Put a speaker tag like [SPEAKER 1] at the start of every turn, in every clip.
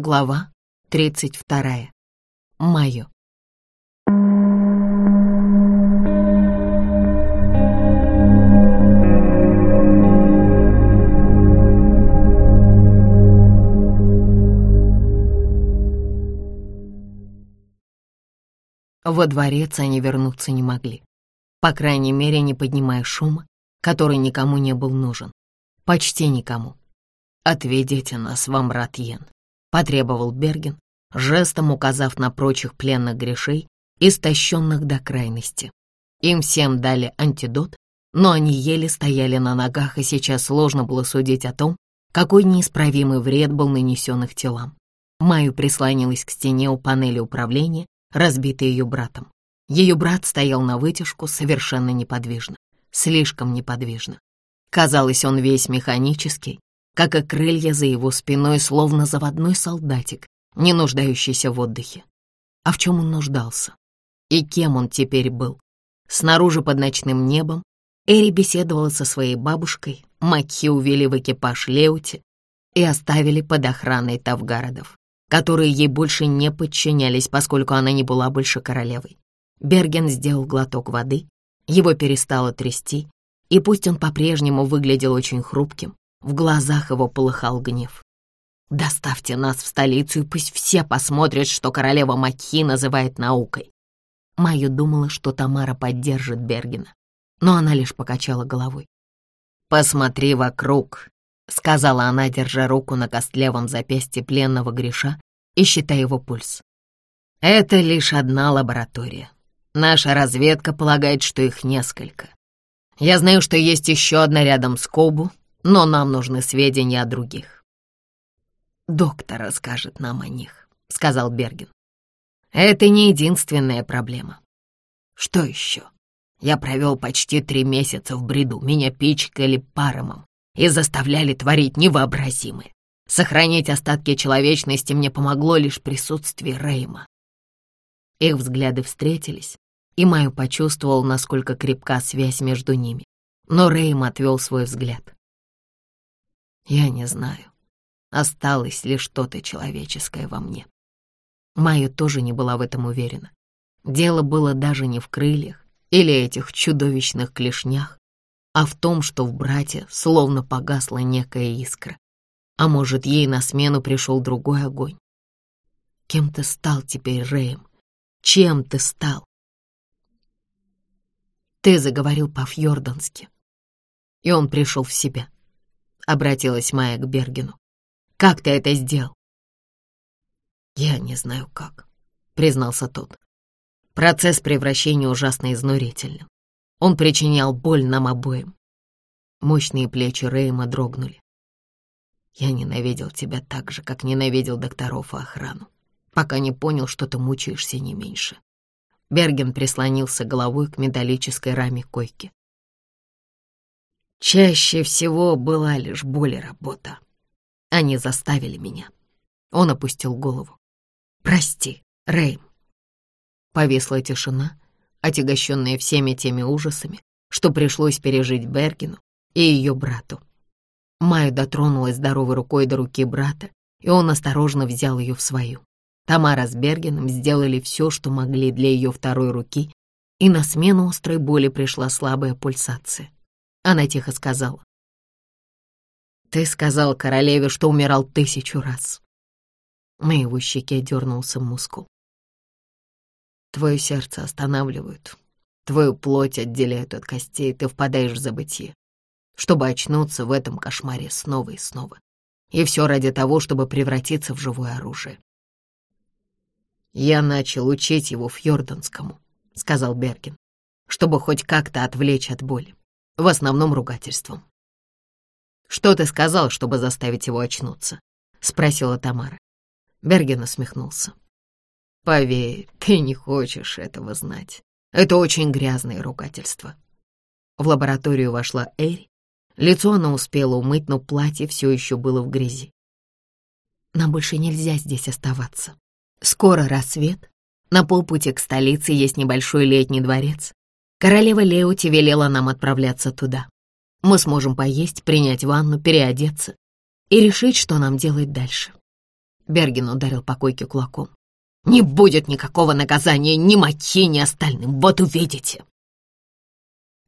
[SPEAKER 1] Глава 32. Майо. Во дворец они вернуться не могли. По крайней мере, не поднимая шума, который никому не был нужен. Почти никому. «Отведите нас в Амратьен», — потребовал Берген, жестом указав на прочих пленных грешей, истощенных до крайности. Им всем дали антидот, но они еле стояли на ногах, и сейчас сложно было судить о том, какой неисправимый вред был нанесен их телам. Майю прислонилась к стене у панели управления, разбитой ее братом. Ее брат стоял на вытяжку совершенно неподвижно, слишком неподвижно. Казалось, он весь механический, как и крылья за его спиной, словно заводной солдатик, не нуждающийся в отдыхе. А в чем он нуждался? И кем он теперь был? Снаружи под ночным небом Эри беседовала со своей бабушкой, Макхи увели в экипаж Леути и оставили под охраной Тавгародов, которые ей больше не подчинялись, поскольку она не была больше королевой. Берген сделал глоток воды, его перестало трясти, и пусть он по-прежнему выглядел очень хрупким, в глазах его полыхал гнев. «Доставьте нас в столицу, и пусть все посмотрят, что королева Макхи называет наукой». Майя думала, что Тамара поддержит Бергена, но она лишь покачала головой. «Посмотри вокруг», — сказала она, держа руку на костлявом запястье пленного греша и считая его пульс. «Это лишь одна лаборатория. Наша разведка полагает, что их несколько. Я знаю, что есть еще одна рядом с Кобу, но нам нужны сведения о других. «Доктор расскажет нам о них», — сказал Берген. «Это не единственная проблема. Что еще? Я провел почти три месяца в бреду, меня пичкали паромом и заставляли творить невообразимое. Сохранить остатки человечности мне помогло лишь присутствие Рейма. Их взгляды встретились, и Майю почувствовал, насколько крепка связь между ними. Но Рейм отвел свой взгляд. Я не знаю, осталось ли что-то человеческое во мне. Майя тоже не была в этом уверена. Дело было даже не в крыльях или этих чудовищных клешнях, а в том, что в брате словно погасла некая искра. А может, ей на смену пришел другой огонь. Кем ты стал теперь, Рэем? Чем ты стал? Ты заговорил по-фьордански, и он пришел в себя обратилась Майя к Бергену. «Как ты это сделал?» «Я не знаю как», — признался тот. Процесс превращения ужасно изнурительным. Он причинял боль нам обоим. Мощные плечи Рейма дрогнули. Я ненавидел тебя так же, как ненавидел докторов и охрану, пока не понял, что ты мучаешься не меньше. Берген прислонился головой к металлической раме койки. Чаще всего была лишь боль и работа. Они заставили меня. Он опустил голову. «Прости, Рэйм». Повисла тишина, отягощенная всеми теми ужасами, что пришлось пережить Бергену и ее брату. Майя дотронулась здоровой рукой до руки брата, и он осторожно взял ее в свою. Тамара с Бергеном сделали все, что могли для ее второй руки, и на смену острой боли пришла слабая пульсация. Она тихо сказала. «Ты сказал королеве, что умирал тысячу раз». На его щеке дернулся мускул. Твое сердце останавливают, твою плоть отделяют от костей, ты впадаешь в забытье, чтобы очнуться в этом кошмаре снова и снова. И все ради того, чтобы превратиться в живое оружие. «Я начал учить его фьорданскому», — сказал Берген, «чтобы хоть как-то отвлечь от боли в основном ругательством. «Что ты сказал, чтобы заставить его очнуться?» — спросила Тамара. Берген усмехнулся. «Поверь, ты не хочешь этого знать. Это очень грязное ругательство». В лабораторию вошла Эри. Лицо она успела умыть, но платье все еще было в грязи. «Нам больше нельзя здесь оставаться. Скоро рассвет. На полпути к столице есть небольшой летний дворец. Королева Леути велела нам отправляться туда. Мы сможем поесть, принять ванну, переодеться и решить, что нам делать дальше. Берген ударил по койке кулаком. «Не будет никакого наказания ни Маки, ни остальным, вот увидите!»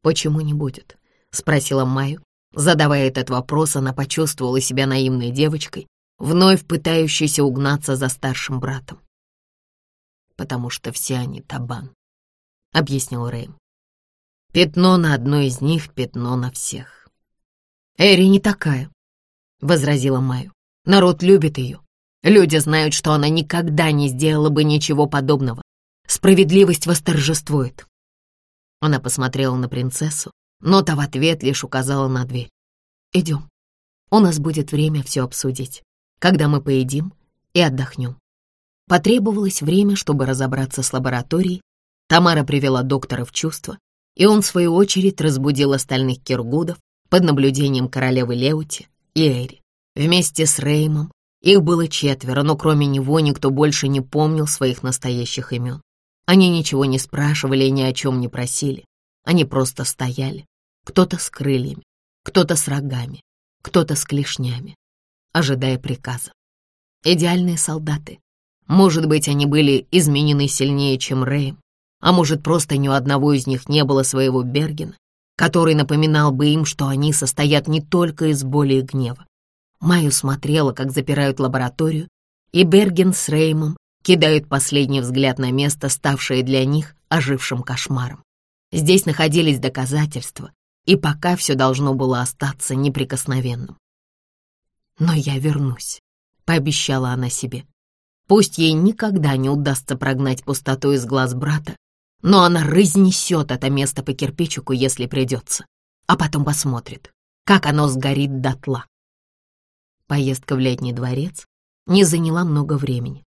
[SPEAKER 1] «Почему не будет?» — спросила Майю. Задавая этот вопрос, она почувствовала себя наивной девочкой, вновь пытающейся угнаться за старшим братом. «Потому что все они табан», — объяснил Рэйм. «Пятно на одной из них, пятно на всех». «Эри не такая», — возразила Майю. «Народ любит ее. Люди знают, что она никогда не сделала бы ничего подобного. Справедливость восторжествует». Она посмотрела на принцессу, но та в ответ лишь указала на дверь. «Идем. У нас будет время все обсудить, когда мы поедим и отдохнем». Потребовалось время, чтобы разобраться с лабораторией. Тамара привела доктора в чувство, и он, в свою очередь, разбудил остальных киргудов под наблюдением королевы Леути и Эри. Вместе с Реймом их было четверо, но кроме него никто больше не помнил своих настоящих имен. Они ничего не спрашивали и ни о чем не просили. Они просто стояли, кто-то с крыльями, кто-то с рогами, кто-то с клешнями, ожидая приказа. Идеальные солдаты. Может быть, они были изменены сильнее, чем Рэйм, а может, просто ни у одного из них не было своего Бергена, который напоминал бы им, что они состоят не только из боли и гнева. Майю смотрела, как запирают лабораторию, и Берген с Реймом кидают последний взгляд на место, ставшее для них ожившим кошмаром. Здесь находились доказательства, и пока все должно было остаться неприкосновенным. «Но я вернусь», — пообещала она себе. Пусть ей никогда не удастся прогнать пустоту из глаз брата, но она разнесет это место по кирпичику, если придется, а потом посмотрит, как оно сгорит дотла. Поездка в летний дворец не заняла много времени.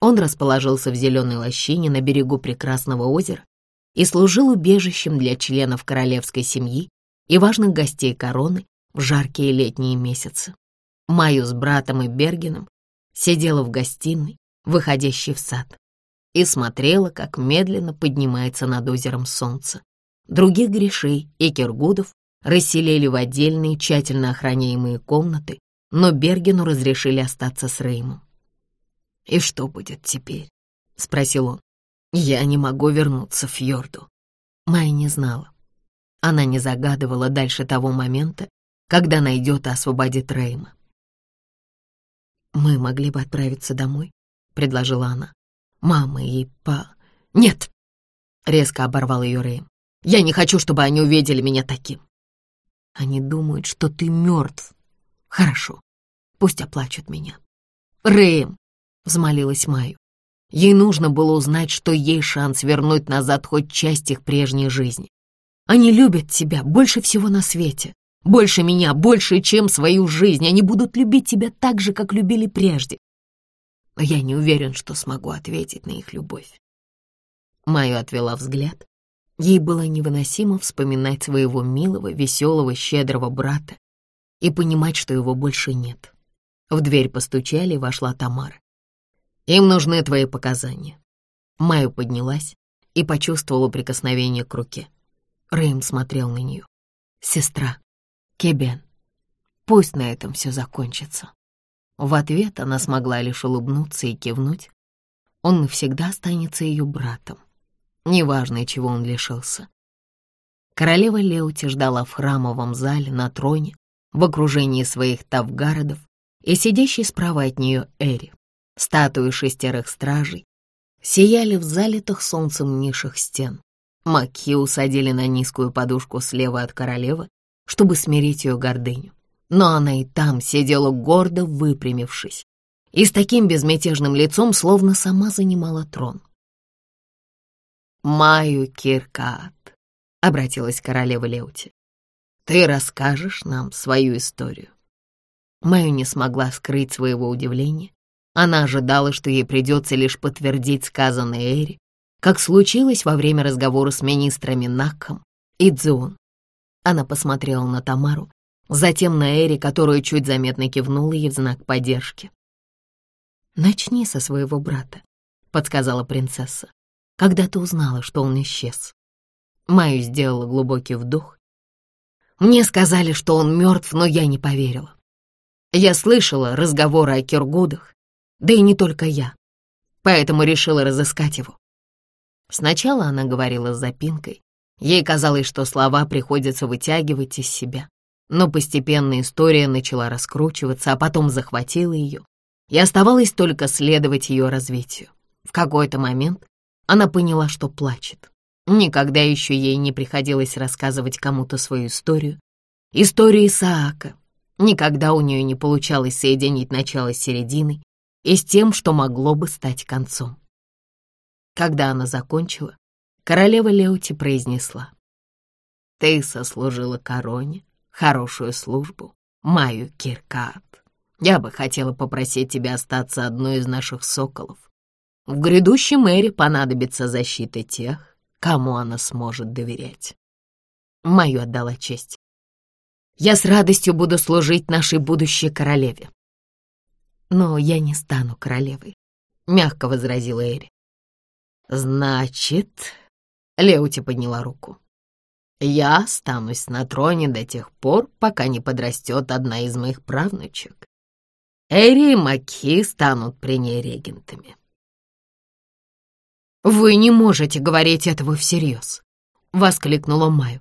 [SPEAKER 1] Он расположился в зеленой лощине на берегу прекрасного озера и служил убежищем для членов королевской семьи и важных гостей короны в жаркие летние месяцы. Майю с братом и Бергеном сидела в гостиной, выходящей в сад, и смотрела, как медленно поднимается над озером солнце. Других грешей и киргудов расселили в отдельные тщательно охраняемые комнаты, но Бергену разрешили остаться с Реймом. «И что будет теперь?» — спросил он. «Я не могу вернуться в Фьорду». Майя не знала. Она не загадывала дальше того момента, когда найдет и освободит Рейма. «Мы могли бы отправиться домой», — предложила она. «Мама и па...» «Нет!» — резко оборвал ее Рейм. «Я не хочу, чтобы они увидели меня таким». «Они думают, что ты мертв. Хорошо, пусть оплачут меня». «Рэйм!» — взмолилась Майю. Ей нужно было узнать, что ей шанс вернуть назад хоть часть их прежней жизни. Они любят тебя больше всего на свете. Больше меня, больше, чем свою жизнь. Они будут любить тебя так же, как любили прежде. Но я не уверен, что смогу ответить на их любовь. Майю отвела взгляд. Ей было невыносимо вспоминать своего милого, веселого, щедрого брата и понимать, что его больше нет. В дверь постучали, вошла Тамара. «Им нужны твои показания». Майю поднялась и почувствовала прикосновение к руке. Рэйм смотрел на нее. «Сестра, Кебен, пусть на этом все закончится». В ответ она смогла лишь улыбнуться и кивнуть. Он навсегда останется ее братом, неважно, чего он лишился. Королева Леути ждала в храмовом зале на троне в окружении своих тавгародов и сидящий справа от нее Эри. Статуи шестерых стражей сияли в залитых солнцем нишах стен. Маки усадили на низкую подушку слева от королевы, чтобы смирить ее гордыню. Но она и там сидела гордо выпрямившись и с таким безмятежным лицом, словно сама занимала трон. «Маю Киркат», — обратилась королева Леути, — «ты расскажешь нам свою историю». Маю не смогла скрыть своего удивления. Она ожидала, что ей придется лишь подтвердить сказанное Эри, как случилось во время разговора с министрами Наком и Дзион. Она посмотрела на Тамару, затем на Эри, которая чуть заметно кивнула ей в знак поддержки. «Начни со своего брата», — подсказала принцесса, «когда ты узнала, что он исчез». Майю сделала глубокий вдох. «Мне сказали, что он мертв, но я не поверила. Я слышала разговоры о Киргудах, да и не только я. Поэтому решила разыскать его. Сначала она говорила с запинкой. Ей казалось, что слова приходится вытягивать из себя. Но постепенно история начала раскручиваться, а потом захватила ее, и оставалось только следовать ее развитию. В какой-то момент она поняла, что плачет. Никогда еще ей не приходилось рассказывать кому-то свою историю. Историю Исаака. Никогда у нее не получалось соединить начало с серединой и с тем, что могло бы стать концом. Когда она закончила, королева Леути произнесла. «Ты сослужила короне хорошую службу, Маю Киркат. Я бы хотела попросить тебя остаться одной из наших соколов. В грядущем эре понадобится защита тех, кому она сможет доверять. Мою отдала честь. Я с радостью буду служить нашей будущей королеве. Но я не стану королевой, — мягко возразила Эри. Значит, Леути подняла руку. Я останусь на троне до тех пор, пока не подрастет одна из моих правнучек. Эри и Маки станут при ней регентами. «Вы не можете говорить этого всерьез», — воскликнула Маю.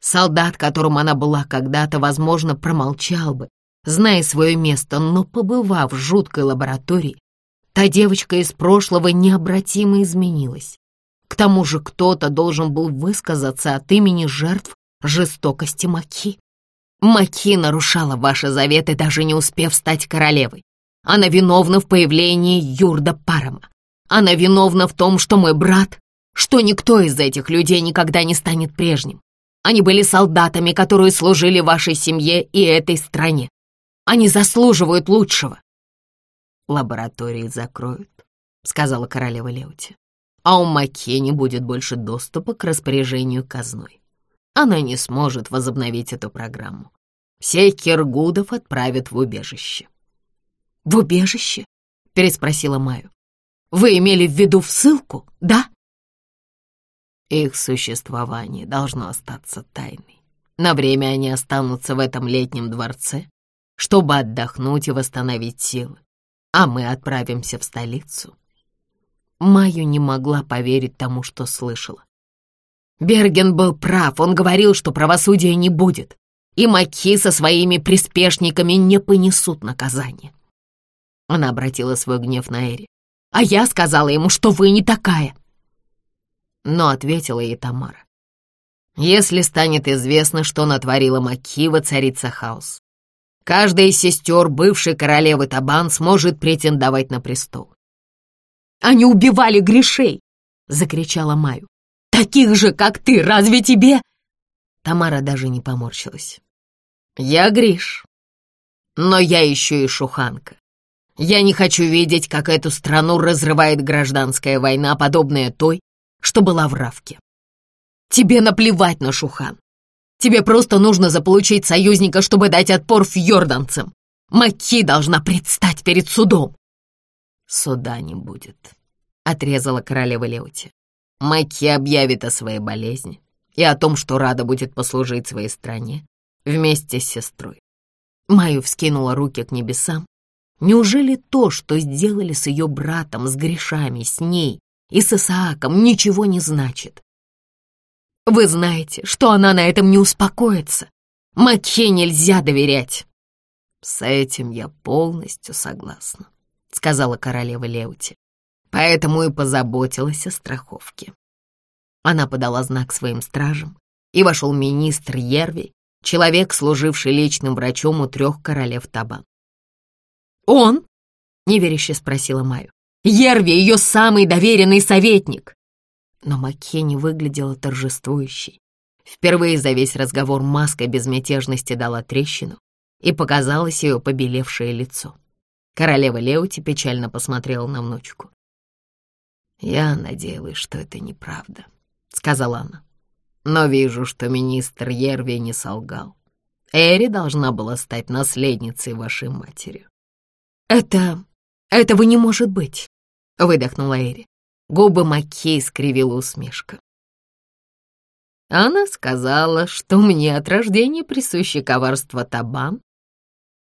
[SPEAKER 1] Солдат, которым она была когда-то, возможно, промолчал бы, зная свое место, но, побывав в жуткой лаборатории, та девочка из прошлого необратимо изменилась. К тому же кто-то должен был высказаться от имени жертв жестокости Маки. Маки нарушала ваши заветы, даже не успев стать королевой. Она виновна в появлении Юрда Парама. Она виновна в том, что мой брат, что никто из этих людей никогда не станет прежним. Они были солдатами, которые служили вашей семье и этой стране. Они заслуживают лучшего. Лаборатории закроют, сказала королева Леути а у Маке не будет больше доступа к распоряжению казной. Она не сможет возобновить эту программу. Всех киргудов отправят в убежище. «В убежище?» — переспросила Маю. «Вы имели в виду в ссылку, да?» Их существование должно остаться тайной. На время они останутся в этом летнем дворце, чтобы отдохнуть и восстановить силы, а мы отправимся в столицу Майю не могла поверить тому, что слышала. Берген был прав, он говорил, что правосудия не будет, и Маки со своими приспешниками не понесут наказания. Она обратила свой гнев на Эри. «А я сказала ему, что вы не такая!» Но ответила ей Тамара. «Если станет известно, что натворила Маки, воцарится хаос. Каждая из сестер бывшей королевы Табан сможет претендовать на престол. Они убивали грешей!» — закричала Маю. «Таких же, как ты, разве тебе?» Тамара даже не поморщилась. «Я Гриш, но я еще и шуханка. Я не хочу видеть, как эту страну разрывает гражданская война, подобная той, что была в Равке. Тебе наплевать на Шухан. Тебе просто нужно заполучить союзника, чтобы дать отпор фьорданцам. Маки должна предстать перед судом. «Суда не будет», — отрезала королева Леути. «Маки объявит о своей болезни и о том, что рада будет послужить своей стране вместе с сестрой». Майю вскинула руки к небесам. Неужели то, что сделали с ее братом, с грешами, с ней и с Исааком, ничего не значит? Вы знаете, что она на этом не успокоится. Маке нельзя доверять. С этим я полностью согласна. — сказала королева Леути. «Поэтому и позаботилась о страховке». Она подала знак своим стражам, и вошел министр Ерви, человек, служивший личным врачом у трех королев Табан. «Он?» — неверяще спросила Маю. «Ерви — ее самый доверенный советник!» Но Маккенни выглядела торжествующей. Впервые за весь разговор маска безмятежности дала трещину, и показалось ее побелевшее лицо. Королева Леути печально посмотрела на внучку. «Я надеялась, что это неправда», — сказала она. «Но вижу, что министр Ерви не солгал. Эри должна была стать наследницей вашей матери». «Это... этого не может быть», — выдохнула Эри. Губы Маккей скривила усмешка. Она сказала, что мне от рождения присуще коварство табан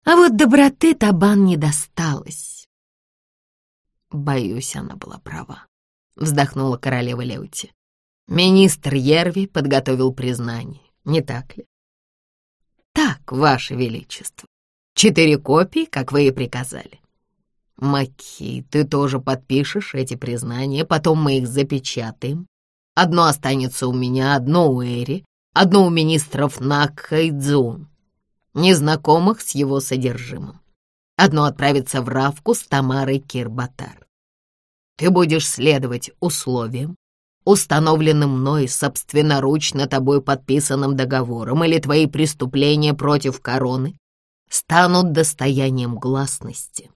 [SPEAKER 1] а вот доброты Табан не досталось. Боюсь, она была права. Вздохнула королева Леути. Министр Ерви подготовил признание, не так ли? Так, Ваше Величество. Четыре копии, как вы и приказали. Маки, ты тоже подпишешь эти признания, потом мы их запечатаем. Одно останется у меня, одно у Эри, одно у министров Накха незнакомых с его содержимым. Одно отправится в Равку с Тамарой Кирбатар. Ты будешь следовать условиям, установленным мной собственноручно тобой подписанным договором или твои преступления против короны станут достоянием гласности,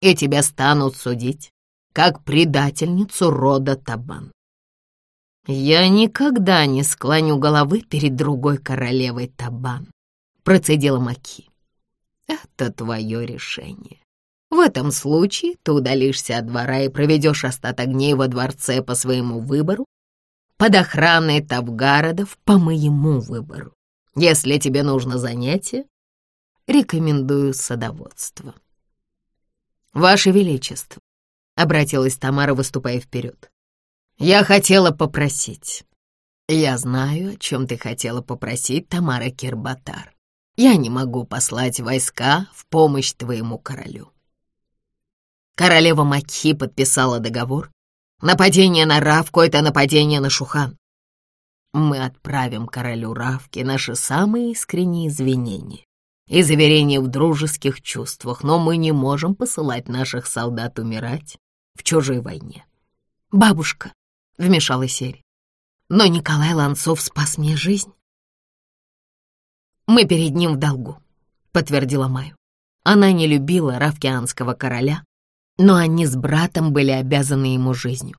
[SPEAKER 1] и тебя станут судить как предательницу рода Табан. Я никогда не склоню головы перед другой королевой Табан, процедила Маки. Это твое решение. В этом случае ты удалишься от двора и проведешь остаток дней во дворце по своему выбору, под охраной Тавгародов по моему выбору. Если тебе нужно занятие, рекомендую садоводство. «Ваше Величество», — обратилась Тамара, выступая вперед, — «я хотела попросить». «Я знаю, о чем ты хотела попросить, Тамара Кирбатар. Я не могу послать войска в помощь твоему королю». Королева Макхи подписала договор. Нападение на Равку — это нападение на Шухан. Мы отправим королю Равки наши самые искренние извинения и заверения в дружеских чувствах, но мы не можем посылать наших солдат умирать в чужой войне. «Бабушка», — вмешалась Эри, — «но Николай Ланцов спас мне жизнь». «Мы перед ним в долгу», — подтвердила Майю. Она не любила равкианского короля, но они с братом были обязаны ему жизнью.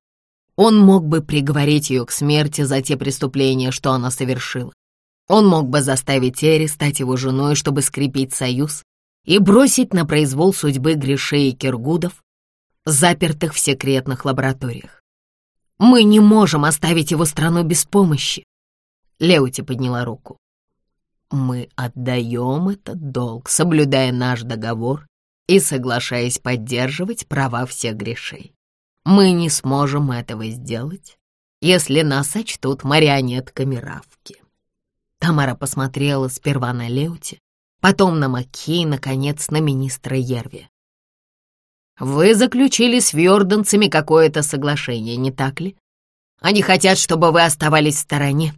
[SPEAKER 1] Он мог бы приговорить ее к смерти за те преступления, что она совершила. Он мог бы заставить Эри стать его женой, чтобы скрепить союз и бросить на произвол судьбы Гришей и Киргудов, запертых в секретных лабораториях. «Мы не можем оставить его страну без помощи!» Леути подняла руку. «Мы отдаем этот долг, соблюдая наш договор и соглашаясь поддерживать права всех грешей. Мы не сможем этого сделать, если нас сочтут марионетками Равки. Тамара посмотрела сперва на Леути, потом на Маки и, наконец, на министра Ерви. «Вы заключили с вьорданцами какое-то соглашение, не так ли? Они хотят, чтобы вы оставались в стороне».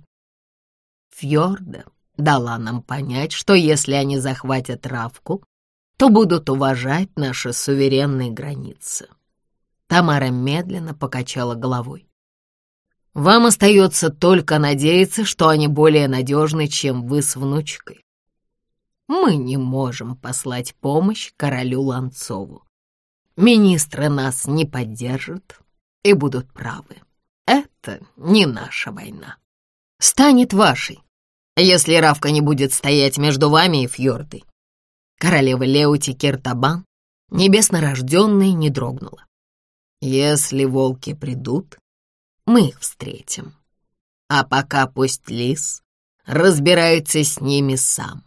[SPEAKER 1] Фьорда дала нам понять, что если они захватят Равку, то будут уважать наши суверенные границы. Тамара медленно покачала головой. Вам остается только надеяться, что они более надежны, чем вы с внучкой. Мы не можем послать помощь королю Ланцову. Министры нас не поддержат и будут правы. Это не наша война. Станет вашей, если Равка не будет стоять между вами и Фьордой. Королева Леути Киртабан, небеснорожденная, не дрогнула. Если волки придут, мы их встретим. А пока пусть лис разбирается с ними сам.